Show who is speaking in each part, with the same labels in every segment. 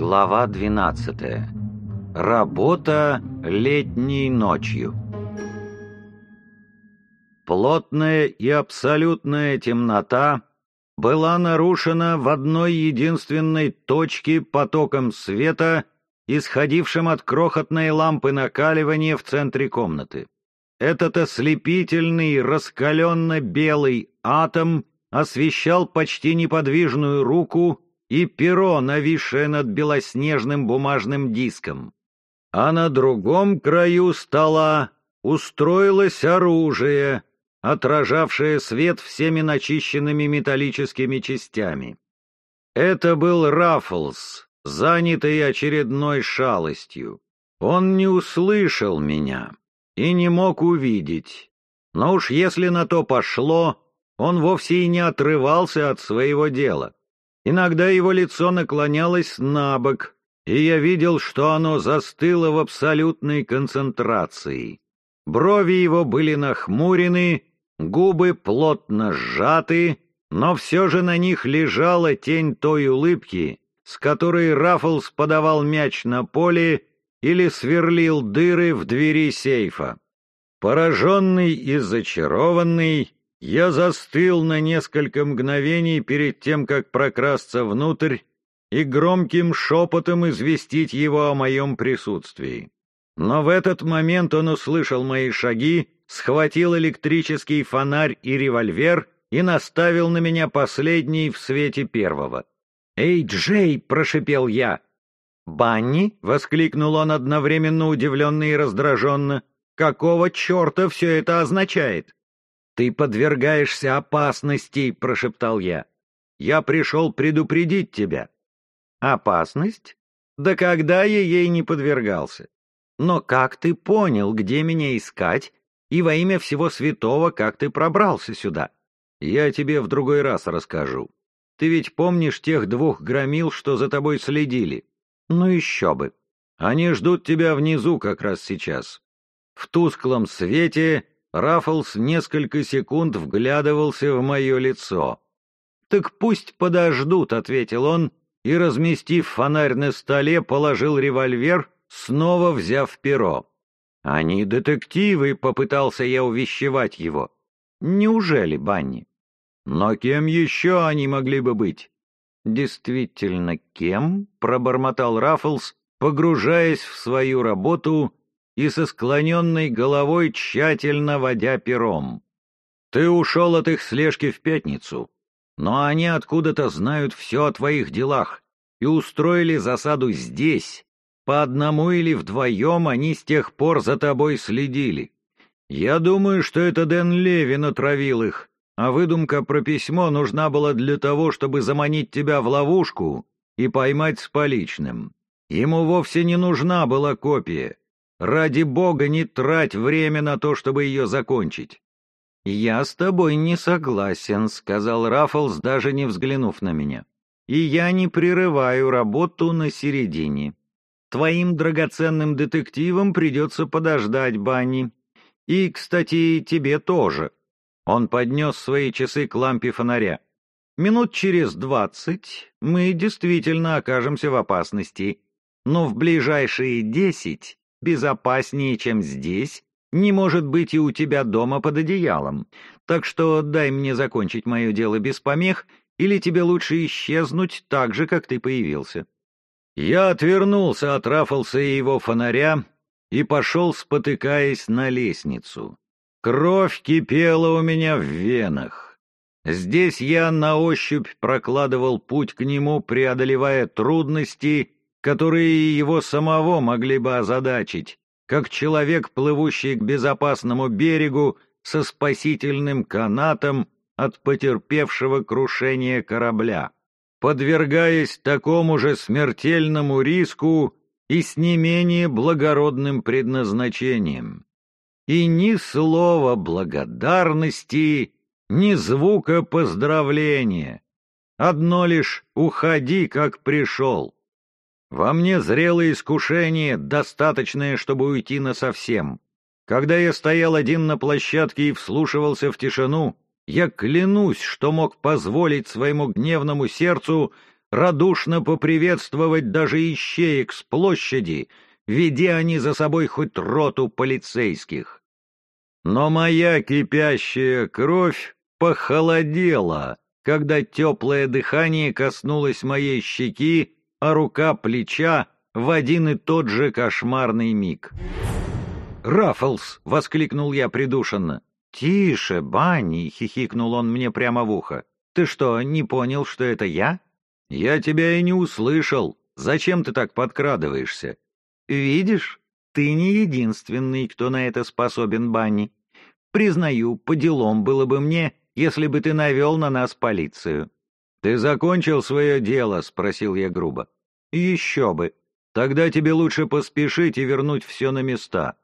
Speaker 1: Глава 12. Работа летней ночью. Плотная и абсолютная темнота была нарушена в одной единственной точке потоком света, исходившим от крохотной лампы накаливания в центре комнаты. Этот ослепительный, раскаленно-белый атом освещал почти неподвижную руку и перо, нависшее над белоснежным бумажным диском. А на другом краю стола устроилось оружие, отражавшее свет всеми начищенными металлическими частями. Это был Раффлс, занятый очередной шалостью. Он не услышал меня и не мог увидеть. Но уж если на то пошло, он вовсе и не отрывался от своего дела. Иногда его лицо наклонялось на бок, и я видел, что оно застыло в абсолютной концентрации. Брови его были нахмурены, губы плотно сжаты, но все же на них лежала тень той улыбки, с которой Раффлс подавал мяч на поле или сверлил дыры в двери сейфа. Пораженный и зачарованный, я застыл на несколько мгновений перед тем, как прокрасться внутрь и громким шепотом известить его о моем присутствии. Но в этот момент он услышал мои шаги, схватил электрический фонарь и револьвер и наставил на меня последний в свете первого. «Эй, Джей!» — прошипел я. «Банни?» — воскликнул он одновременно удивленно и раздраженно. «Какого черта все это означает?» «Ты подвергаешься опасности!» — прошептал я. «Я пришел предупредить тебя». «Опасность? Да когда я ей не подвергался? Но как ты понял, где меня искать, и во имя всего святого, как ты пробрался сюда?» «Я тебе в другой раз расскажу. Ты ведь помнишь тех двух громил, что за тобой следили?» Ну еще бы. Они ждут тебя внизу как раз сейчас. В тусклом свете Раффлс несколько секунд вглядывался в мое лицо. «Так пусть подождут», — ответил он, и, разместив фонарь на столе, положил револьвер, снова взяв перо. «Они детективы», — попытался я увещевать его. «Неужели, Банни?» «Но кем еще они могли бы быть?» «Действительно, кем?» — пробормотал Раффлс, погружаясь в свою работу и со склоненной головой тщательно водя пером. «Ты ушел от их слежки в пятницу, но они откуда-то знают все о твоих делах и устроили засаду здесь. По одному или вдвоем они с тех пор за тобой следили. Я думаю, что это Дэн Левин отравил их, а выдумка про письмо нужна была для того, чтобы заманить тебя в ловушку и поймать с поличным. Ему вовсе не нужна была копия. Ради бога, не трать время на то, чтобы ее закончить. «Я с тобой не согласен», — сказал Раффлс, даже не взглянув на меня. «И я не прерываю работу на середине. Твоим драгоценным детективам придется подождать, Банни. И, кстати, тебе тоже. Он поднес свои часы к лампе фонаря. Минут через двадцать мы действительно окажемся в опасности, но в ближайшие десять безопаснее, чем здесь, не может быть и у тебя дома под одеялом. Так что дай мне закончить мое дело без помех, или тебе лучше исчезнуть так же, как ты появился. Я отвернулся от Раффлса и его фонаря и пошел, спотыкаясь на лестницу. Кровь кипела у меня в венах. Здесь я на ощупь прокладывал путь к нему, преодолевая трудности, которые его самого могли бы озадачить, как человек, плывущий к безопасному берегу со спасительным канатом от потерпевшего крушения корабля, подвергаясь такому же смертельному риску и с не менее благородным предназначением и ни слова благодарности, ни звука поздравления. Одно лишь «уходи, как пришел». Во мне зрело искушение, достаточное, чтобы уйти насовсем. Когда я стоял один на площадке и вслушивался в тишину, я клянусь, что мог позволить своему гневному сердцу радушно поприветствовать даже ищеек с площади, ведя они за собой хоть роту полицейских. Но моя кипящая кровь похолодела, когда теплое дыхание коснулось моей щеки, а рука плеча в один и тот же кошмарный миг. «Раффлс!» — воскликнул я придушенно. «Тише, Банни!» — хихикнул он мне прямо в ухо. «Ты что, не понял, что это я?» «Я тебя и не услышал. Зачем ты так подкрадываешься?» «Видишь, ты не единственный, кто на это способен, Банни. Признаю, по делам было бы мне, если бы ты навел на нас полицию». «Ты закончил свое дело?» — спросил я грубо. «Еще бы. Тогда тебе лучше поспешить и вернуть все на места».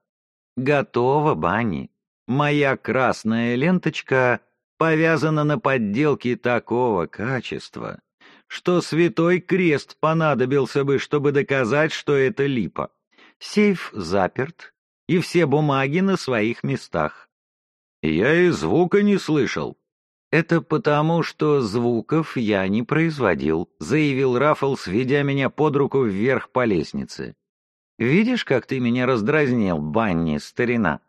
Speaker 1: «Готово, Банни. Моя красная ленточка повязана на подделке такого качества, что святой крест понадобился бы, чтобы доказать, что это липа. Сейф заперт, и все бумаги на своих местах. Я и звука не слышал. Это потому, что звуков я не производил, заявил Раффл, сведя меня под руку вверх по лестнице. Видишь, как ты меня раздразнил, Банни, старина?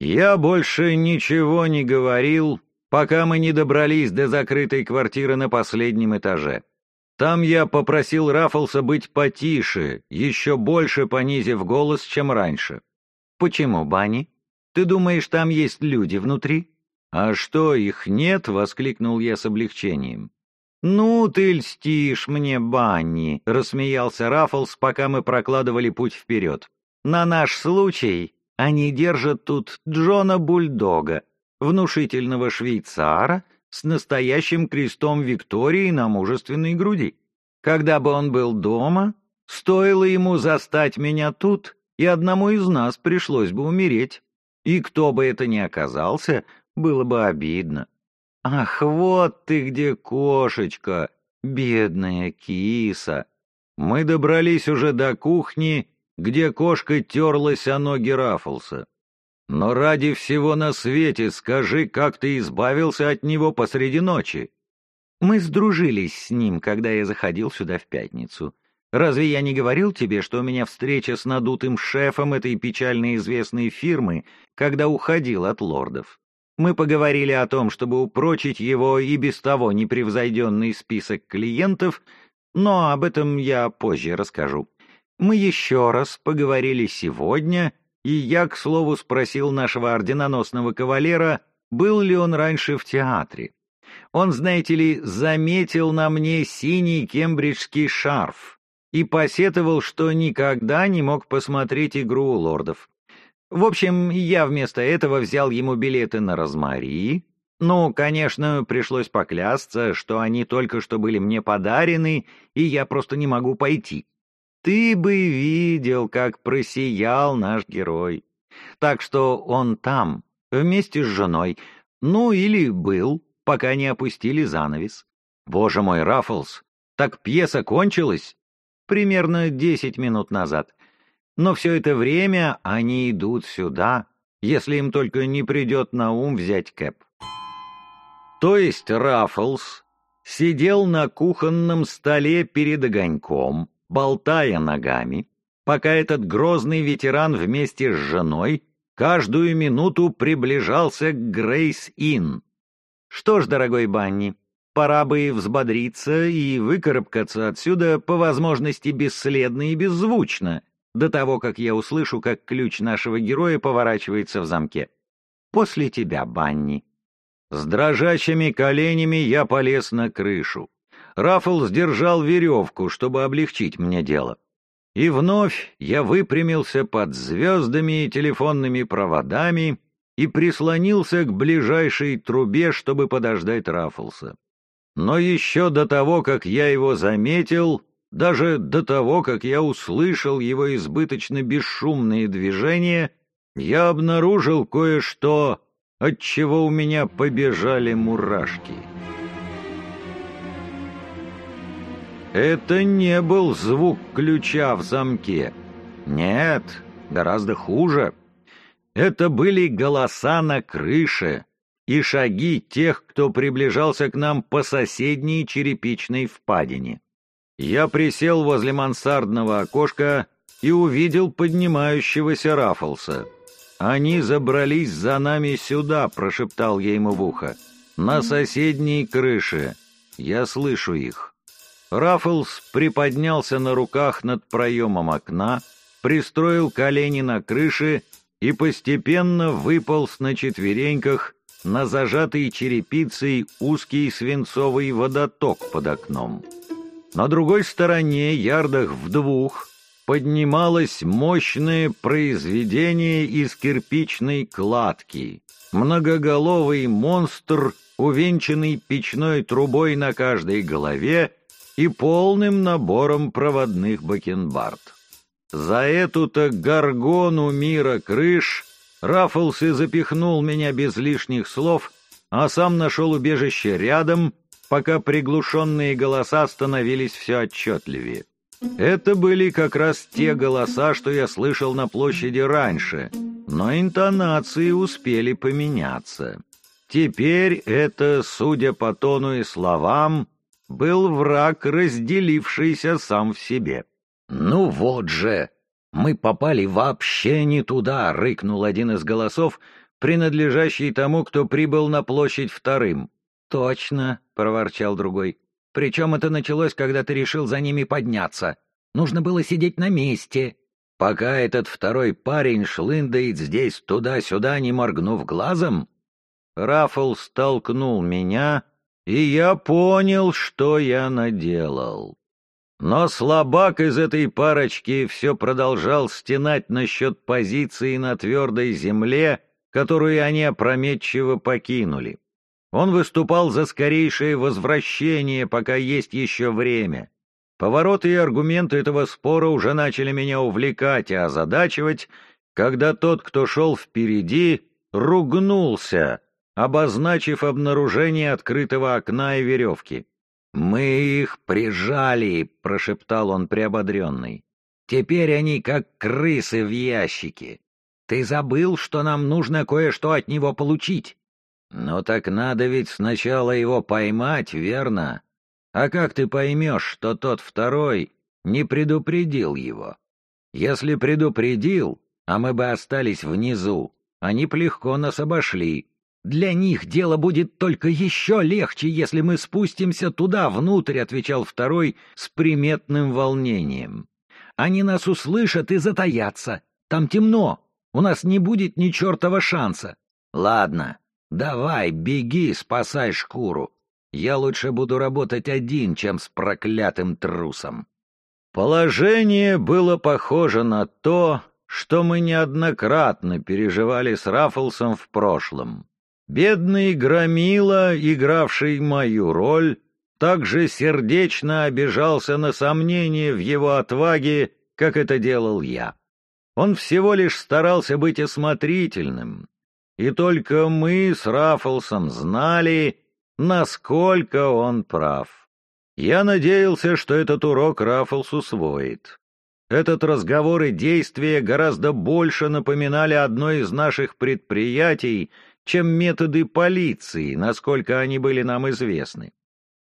Speaker 1: Я больше ничего не говорил, пока мы не добрались до закрытой квартиры на последнем этаже. Там я попросил Раффлса быть потише, еще больше понизив голос, чем раньше. «Почему, Банни? Ты думаешь, там есть люди внутри?» «А что, их нет?» — воскликнул я с облегчением. «Ну, ты льстишь мне, Банни!» — рассмеялся Раффлс, пока мы прокладывали путь вперед. «На наш случай они держат тут Джона Бульдога, внушительного швейцара с настоящим крестом Виктории на мужественной груди. Когда бы он был дома, стоило ему застать меня тут, и одному из нас пришлось бы умереть. И кто бы это ни оказался, было бы обидно. Ах, вот ты где, кошечка, бедная киса. Мы добрались уже до кухни, где кошка терлась о ноги Раффлса. Но ради всего на свете скажи, как ты избавился от него посреди ночи. Мы сдружились с ним, когда я заходил сюда в пятницу. Разве я не говорил тебе, что у меня встреча с надутым шефом этой печально известной фирмы, когда уходил от лордов? Мы поговорили о том, чтобы упрочить его и без того непревзойденный список клиентов, но об этом я позже расскажу. Мы еще раз поговорили сегодня — и я, к слову, спросил нашего орденоносного кавалера, был ли он раньше в театре. Он, знаете ли, заметил на мне синий кембриджский шарф и посетовал, что никогда не мог посмотреть игру лордов. В общем, я вместо этого взял ему билеты на Розмари. Ну, конечно, пришлось поклясться, что они только что были мне подарены, и я просто не могу пойти. Ты бы видел, как просиял наш герой. Так что он там, вместе с женой. Ну, или был, пока не опустили занавес. Боже мой, Раффлс, так пьеса кончилась? Примерно десять минут назад. Но все это время они идут сюда, если им только не придет на ум взять Кэп. То есть Раффлс сидел на кухонном столе перед огоньком, болтая ногами, пока этот грозный ветеран вместе с женой каждую минуту приближался к Грейс-Инн. Что ж, дорогой Банни, пора бы взбодриться и выкарабкаться отсюда по возможности бесследно и беззвучно, до того, как я услышу, как ключ нашего героя поворачивается в замке. После тебя, Банни. С дрожащими коленями я полез на крышу. Раффл сдержал веревку, чтобы облегчить мне дело. И вновь я выпрямился под звездами и телефонными проводами и прислонился к ближайшей трубе, чтобы подождать Раффлса. Но еще до того, как я его заметил, даже до того, как я услышал его избыточно бесшумные движения, я обнаружил кое-что, от чего у меня побежали мурашки. Это не был звук ключа в замке. Нет, гораздо хуже. Это были голоса на крыше и шаги тех, кто приближался к нам по соседней черепичной впадине. Я присел возле мансардного окошка и увидел поднимающегося Раффлса. «Они забрались за нами сюда», — прошептал я ему в ухо. «На соседней крыше. Я слышу их». Раффлс приподнялся на руках над проемом окна, пристроил колени на крыше и постепенно выполз на четвереньках на зажатый черепицей узкий свинцовый водоток под окном. На другой стороне, ярдах в двух, поднималось мощное произведение из кирпичной кладки. Многоголовый монстр, увенчанный печной трубой на каждой голове и полным набором проводных бакенбард. За эту-то горгону мира крыш Раффлс и запихнул меня без лишних слов, а сам нашел убежище рядом, пока приглушенные голоса становились все отчетливее. Это были как раз те голоса, что я слышал на площади раньше, но интонации успели поменяться. Теперь это, судя по тону и словам, был враг, разделившийся сам в себе. «Ну вот же! Мы попали вообще не туда!» — рыкнул один из голосов, принадлежащий тому, кто прибыл на площадь вторым. «Точно!» — проворчал другой. «Причем это началось, когда ты решил за ними подняться. Нужно было сидеть на месте». Пока этот второй парень шлындает здесь туда-сюда, не моргнув глазом, Раффл столкнул меня, и я понял, что я наделал. Но слабак из этой парочки все продолжал стенать насчет позиции на твердой земле, которую они опрометчиво покинули. Он выступал за скорейшее возвращение, пока есть еще время. Повороты и аргументы этого спора уже начали меня увлекать и озадачивать, когда тот, кто шел впереди, ругнулся, обозначив обнаружение открытого окна и веревки. «Мы их прижали», — прошептал он приободренный. «Теперь они как крысы в ящике. Ты забыл, что нам нужно кое-что от него получить?» «Ну так надо ведь сначала его поймать, верно? А как ты поймешь, что тот второй не предупредил его? Если предупредил, а мы бы остались внизу, они б легко нас обошли, «Для них дело будет только еще легче, если мы спустимся туда, внутрь», — отвечал второй с приметным волнением. «Они нас услышат и затаятся. Там темно. У нас не будет ни чертова шанса. Ладно, давай, беги, спасай шкуру. Я лучше буду работать один, чем с проклятым трусом». Положение было похоже на то, что мы неоднократно переживали с Раффлсом в прошлом. Бедный Громила, игравший мою роль, также сердечно обижался на сомнения в его отваге, как это делал я. Он всего лишь старался быть осмотрительным, и только мы с Раффлсом знали, насколько он прав. Я надеялся, что этот урок Раффлс усвоит. Этот разговор и действия гораздо больше напоминали одно из наших предприятий, чем методы полиции, насколько они были нам известны.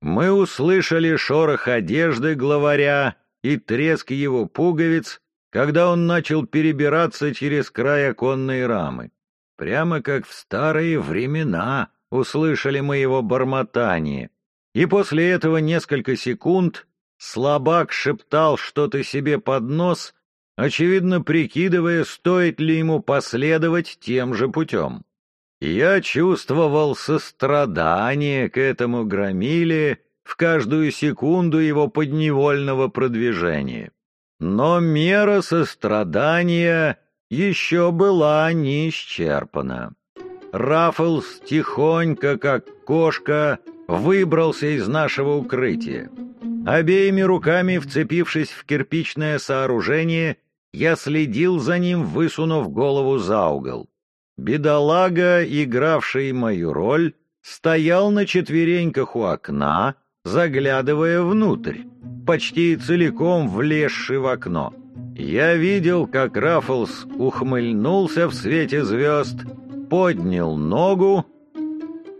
Speaker 1: Мы услышали шорох одежды главаря и треск его пуговиц, когда он начал перебираться через край оконной рамы. Прямо как в старые времена услышали мы его бормотание. И после этого несколько секунд слабак шептал что-то себе под нос, очевидно прикидывая, стоит ли ему последовать тем же путем. Я чувствовал сострадание к этому громиле в каждую секунду его подневольного продвижения. Но мера сострадания еще была не исчерпана. Раффлс тихонько, как кошка, выбрался из нашего укрытия. Обеими руками вцепившись в кирпичное сооружение, я следил за ним, высунув голову за угол. Бедолага, игравший мою роль, стоял на четвереньках у окна, заглядывая внутрь, почти целиком влезший в окно. Я видел, как Раффлс ухмыльнулся в свете звезд, поднял ногу,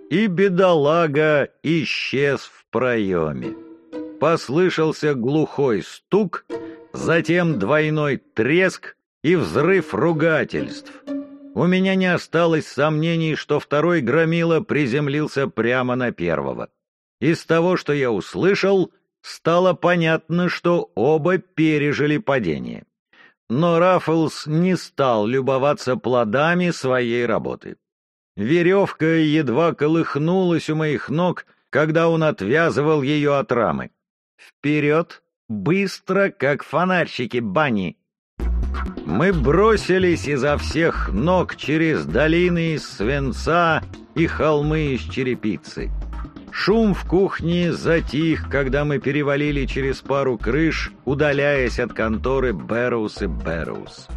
Speaker 1: и бедолага исчез в проеме. послышался глухой стук, затем двойной треск и взрыв ругательств. У меня не осталось сомнений, что второй громила приземлился прямо на первого. Из того, что я услышал, стало понятно, что оба пережили падение. Но Раффлс не стал любоваться плодами своей работы. Веревка едва колыхнулась у моих ног, когда он отвязывал ее от рамы. «Вперед! Быстро, как фонарщики бани!» Мы бросились изо всех ног через долины из свинца и холмы из черепицы. Шум в кухне затих, когда мы перевалили через пару крыш, удаляясь от конторы Бэрроуз и Бэрроуз.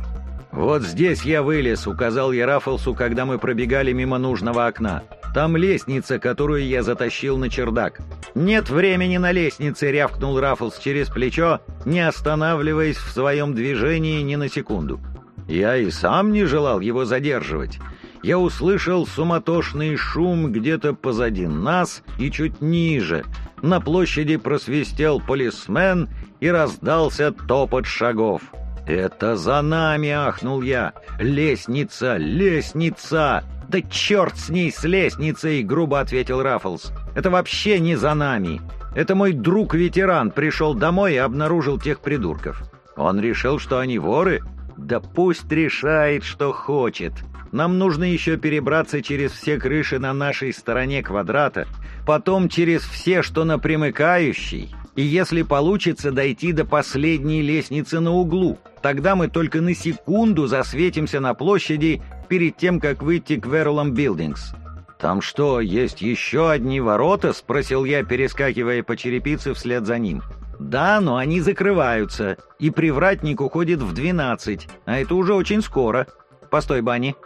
Speaker 1: «Вот здесь я вылез», — указал я Раффлсу, когда мы пробегали мимо нужного окна. «Там лестница, которую я затащил на чердак». «Нет времени на лестнице», — рявкнул Раффлс через плечо, не останавливаясь в своем движении ни на секунду. Я и сам не желал его задерживать я услышал суматошный шум где-то позади нас и чуть ниже. На площади просвистел полисмен и раздался топот шагов. «Это за нами!» — ахнул я. «Лестница! Лестница!» «Да черт с ней, с лестницей!» — грубо ответил Раффлс. «Это вообще не за нами! Это мой друг-ветеран пришел домой и обнаружил тех придурков. Он решил, что они воры? Да пусть решает, что хочет!» Нам нужно еще перебраться через все крыши на нашей стороне квадрата, потом через все, что на примыкающей, и если получится дойти до последней лестницы на углу, тогда мы только на секунду засветимся на площади перед тем, как выйти к Верлам Билдингс. «Там что, есть еще одни ворота?» — спросил я, перескакивая по черепице вслед за ним. «Да, но они закрываются, и привратник уходит в двенадцать, а это уже очень скоро. Постой, Банни,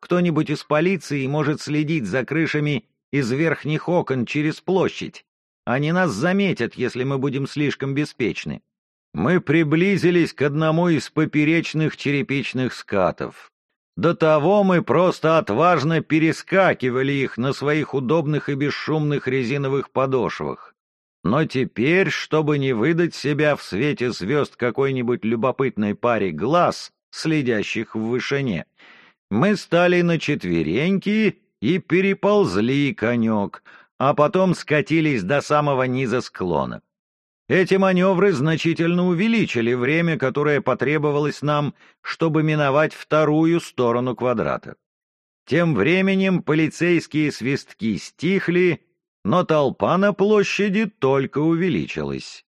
Speaker 1: кто-нибудь из полиции может следить за крышами из верхних окон через площадь. Они нас заметят, если мы будем слишком беспечны. Мы приблизились к одному из поперечных черепичных скатов. До того мы просто отважно перескакивали их на своих удобных и бесшумных резиновых подошвах. Но теперь, чтобы не выдать себя в свете звезд какой-нибудь любопытной паре глаз, следящих в вышине, мы стали на четвереньки и переползли конек, а потом скатились до самого низа склона. Эти маневры значительно увеличили время, которое потребовалось нам, чтобы миновать вторую сторону квадрата. Тем временем полицейские свистки стихли, но толпа на площади только увеличилась.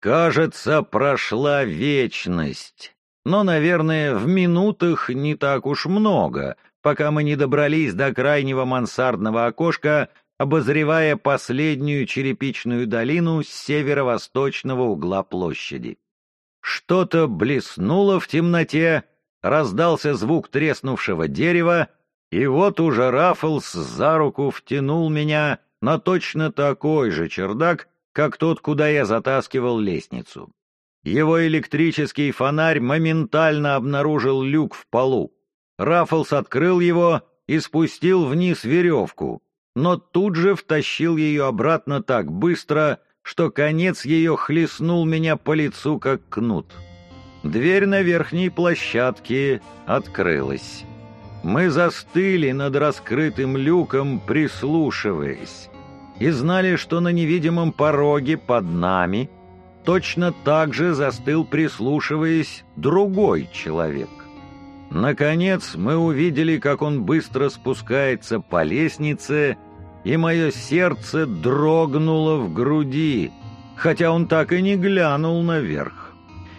Speaker 1: Кажется, прошла вечность но, наверное, в минутах не так уж много, пока мы не добрались до крайнего мансардного окошка, обозревая последнюю черепичную долину с северо-восточного угла площади. Что-то блеснуло в темноте, раздался звук треснувшего дерева, и вот уже Раффлс за руку втянул меня на точно такой же чердак, как тот, куда я затаскивал лестницу. Его электрический фонарь моментально обнаружил люк в полу. Раффлс открыл его и спустил вниз веревку, но тут же втащил ее обратно так быстро, что конец ее хлестнул меня по лицу, как кнут. Дверь на верхней площадке открылась. Мы застыли над раскрытым люком, прислушиваясь, и знали, что на невидимом пороге под нами — точно так же застыл, прислушиваясь, другой человек. Наконец мы увидели, как он быстро спускается по лестнице, и мое сердце дрогнуло в груди, хотя он так и не глянул наверх.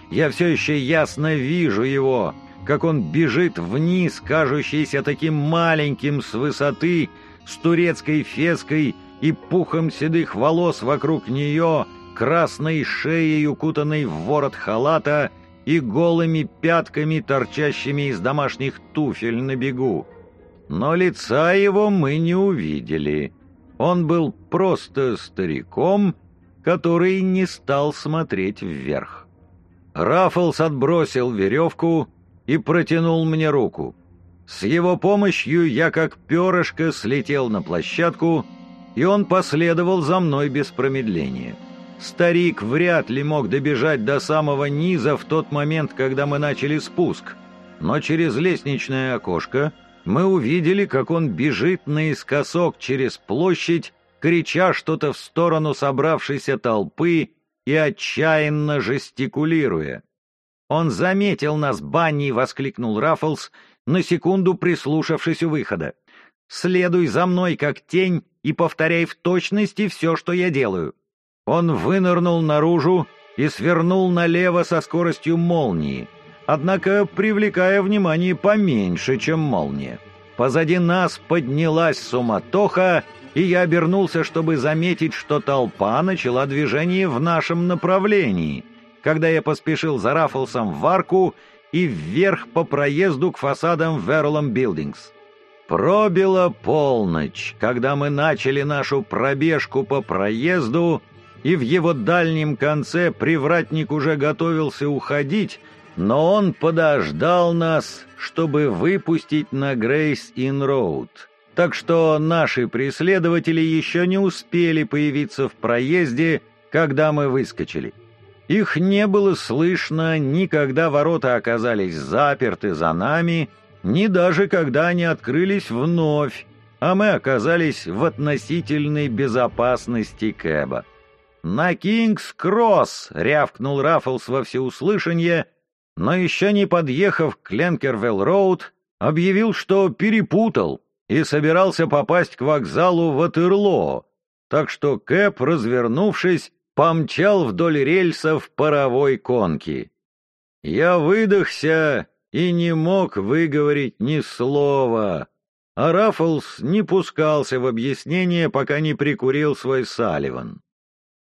Speaker 1: Я все еще ясно вижу его, как он бежит вниз, кажущийся таким маленьким с высоты, с турецкой феской и пухом седых волос вокруг нее — красной шеей, укутанной в ворот халата и голыми пятками, торчащими из домашних туфель на бегу. Но лица его мы не увидели. Он был просто стариком, который не стал смотреть вверх. Раффлс отбросил веревку и протянул мне руку. С его помощью я как перышко слетел на площадку, и он последовал за мной без промедления. Старик вряд ли мог добежать до самого низа в тот момент, когда мы начали спуск. Но через лестничное окошко мы увидели, как он бежит наискосок через площадь, крича что-то в сторону собравшейся толпы и отчаянно жестикулируя. «Он заметил нас, Банни!» — воскликнул Раффлс, на секунду прислушавшись у выхода. «Следуй за мной, как тень, и повторяй в точности все, что я делаю». Он вынырнул наружу и свернул налево со скоростью молнии, однако привлекая внимание поменьше, чем молния. Позади нас поднялась суматоха, и я обернулся, чтобы заметить, что толпа начала движение в нашем направлении, когда я поспешил за Раффлсом в арку и вверх по проезду к фасадам Верлом Билдингс. Пробила полночь, когда мы начали нашу пробежку по проезду, и в его дальнем конце привратник уже готовился уходить, но он подождал нас, чтобы выпустить на Грейз-Инн-Роуд. Так что наши преследователи еще не успели появиться в проезде, когда мы выскочили. Их не было слышно ни когда ворота оказались заперты за нами, ни даже когда они открылись вновь, а мы оказались в относительной безопасности Кэба. «На Кингс-Кросс!» — рявкнул Раффлс во всеуслышание, но еще не подъехав к Клеркенвелл-Роуд, объявил, что перепутал и собирался попасть к вокзалу Ватерлоо, так что кэб, развернувшись, помчал вдоль рельсов паровой конки. Я выдохся и не мог выговорить ни слова, а Раффлс не пускался в объяснение, пока не прикурил свой Салливан.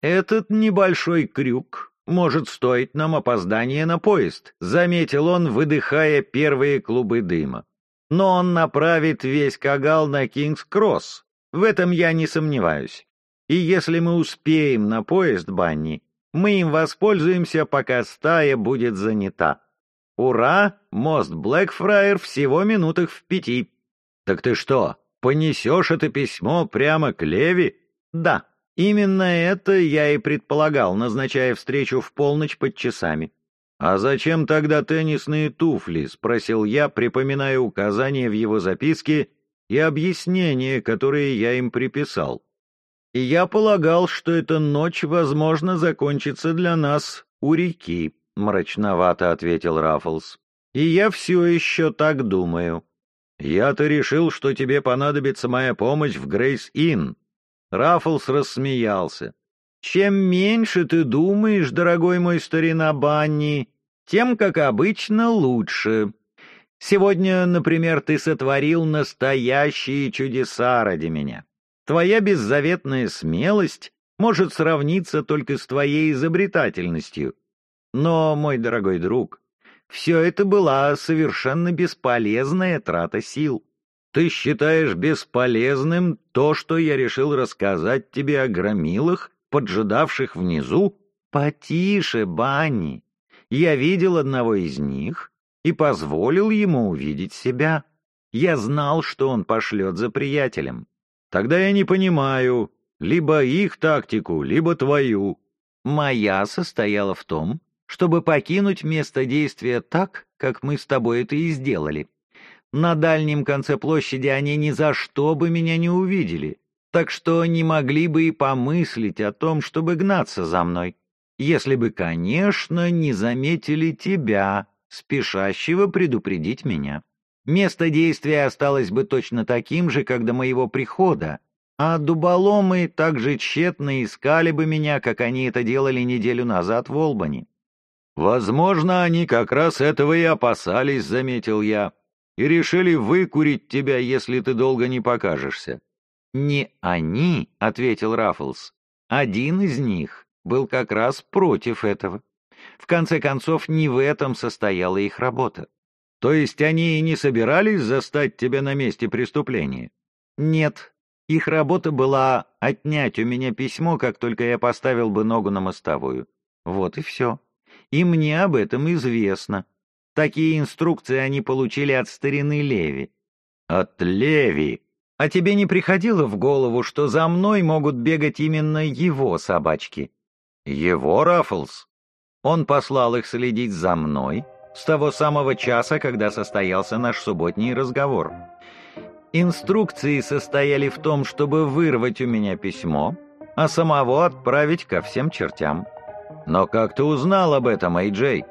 Speaker 1: «Этот небольшой крюк может стоить нам опоздания на поезд», — заметил он, выдыхая первые клубы дыма. «Но он направит весь Кагал на Кингс-Кросс. В этом я не сомневаюсь. И если мы успеем на поезд, Банни, мы им воспользуемся, пока стая будет занята. Ура! Мост Блэкфрайер всего минутах в пяти. Так ты что, понесешь это письмо прямо к Леви? Да. Именно это я и предполагал, назначая встречу в полночь под часами. «А зачем тогда теннисные туфли?» — спросил я, припоминая указания в его записке и объяснения, которые я им приписал. И я полагал, что эта ночь, возможно, закончится для нас у реки, — мрачновато ответил Раффлс. И я все еще так думаю. Я-то решил, что тебе понадобится моя помощь в Грейс-Инн. Раффлс рассмеялся. «Чем меньше ты думаешь, дорогой мой старина Банни, тем, как обычно, лучше. Сегодня, например, ты сотворил настоящие чудеса ради меня. Твоя беззаветная смелость может сравниться только с твоей изобретательностью. Но, мой дорогой друг, все это была совершенно бесполезная трата сил. Ты считаешь бесполезным то, что я решил рассказать тебе о громилах, поджидавших внизу? Потише, Банни. Я видел одного из них и позволил ему увидеть себя. Я знал, что он пошлет за приятелем. Тогда я не понимаю либо их тактику, либо твою. Моя состояла в том, чтобы покинуть место действия так, как мы с тобой это и сделали. На дальнем конце площади они ни за что бы меня не увидели, так что не могли бы и помыслить о том, чтобы гнаться за мной, если бы, конечно, не заметили тебя, спешащего предупредить меня. Место действия осталось бы точно таким же, как до моего прихода, а дуболомы так же тщетно искали бы меня, как они это делали неделю назад в Олбани. «Возможно, они как раз этого и опасались», — заметил я и решили выкурить тебя, если ты долго не покажешься». «Не они», — ответил Раффлс. «Один из них был как раз против этого. В конце концов, не в этом состояла их работа. То есть они и не собирались застать тебя на месте преступления?» «Нет. Их работа была отнять у меня письмо, как только я поставил бы ногу на мостовую. Вот и все. И мне об этом известно. Такие инструкции они получили от старины Леви. От Леви? А тебе не приходило в голову, что за мной могут бегать именно его собачки? Его, Раффлс? Он послал их следить за мной с того самого часа, когда состоялся наш субботний разговор. Инструкции состояли в том, чтобы вырвать у меня письмо, а самого отправить ко всем чертям. Но как ты узнал об этом, Эй-Джей?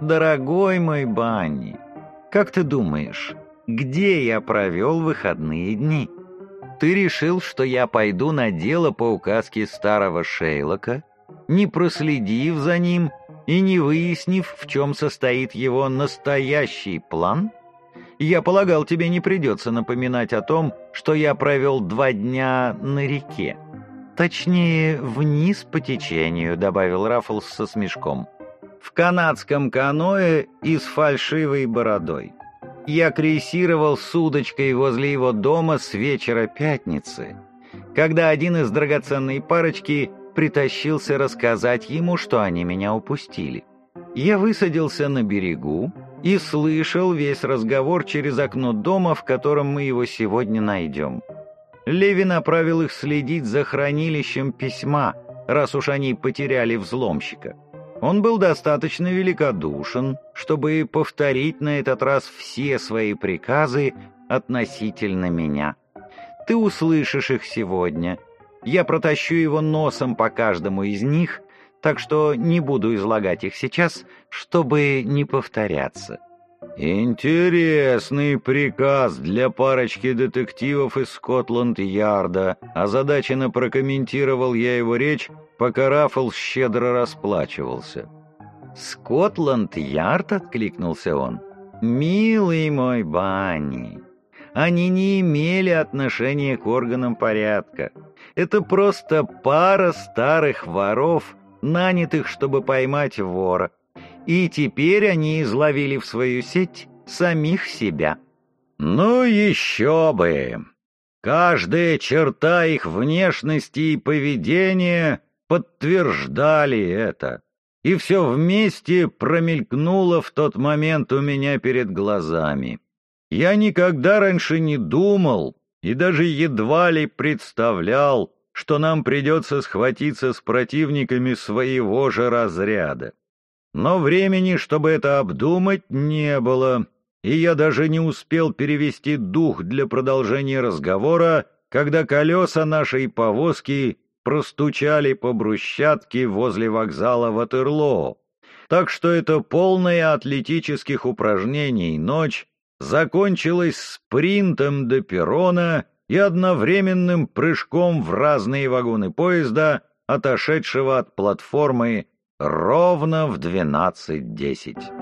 Speaker 1: Дорогой мой Банни, как ты думаешь, где я провел выходные дни? Ты решил, что я пойду на дело по указке старого Шейлока, не проследив за ним и не выяснив, в чем состоит его настоящий план? Я полагал, тебе не придется напоминать о том, что я провел два дня на реке. Точнее, вниз по течению, добавил Раффлс со смешком. В канадском каное и с фальшивой бородой. Я крейсировал с удочкой возле его дома с вечера пятницы, когда один из драгоценной парочки притащился рассказать ему, что они меня упустили. Я высадился на берегу и слышал весь разговор через окно дома, в котором мы его сегодня найдем. Леви направил их следить за хранилищем письма, раз уж они потеряли взломщика. Он был достаточно великодушен, чтобы повторить на этот раз все свои приказы относительно меня. Ты услышишь их сегодня. Я протащу его носом по каждому из них, так что не буду излагать их сейчас, чтобы не повторяться. «Интересный приказ для парочки детективов из Скотланд-Ярда», озадаченно прокомментировал я его речь, пока Раффл щедро расплачивался. «Скотланд-Ярд?» — откликнулся он. «Милый мой Банни, они не имели отношения к органам порядка. Это просто пара старых воров, нанятых, чтобы поймать вора и теперь они изловили в свою сеть самих себя. Ну еще бы! Каждая черта их внешности и поведения подтверждали это, и все вместе промелькнуло в тот момент у меня перед глазами. Я никогда раньше не думал и даже едва ли представлял, что нам придется схватиться с противниками своего же разряда. Но времени, чтобы это обдумать, не было, и я даже не успел перевести дух для продолжения разговора, когда колеса нашей повозки простучали по брусчатке возле вокзала Ватерлоо. Так что это полная атлетических упражнений ночь закончилась спринтом до перрона и одновременным прыжком в разные вагоны поезда, отошедшего от платформы ровно в двенадцать десять.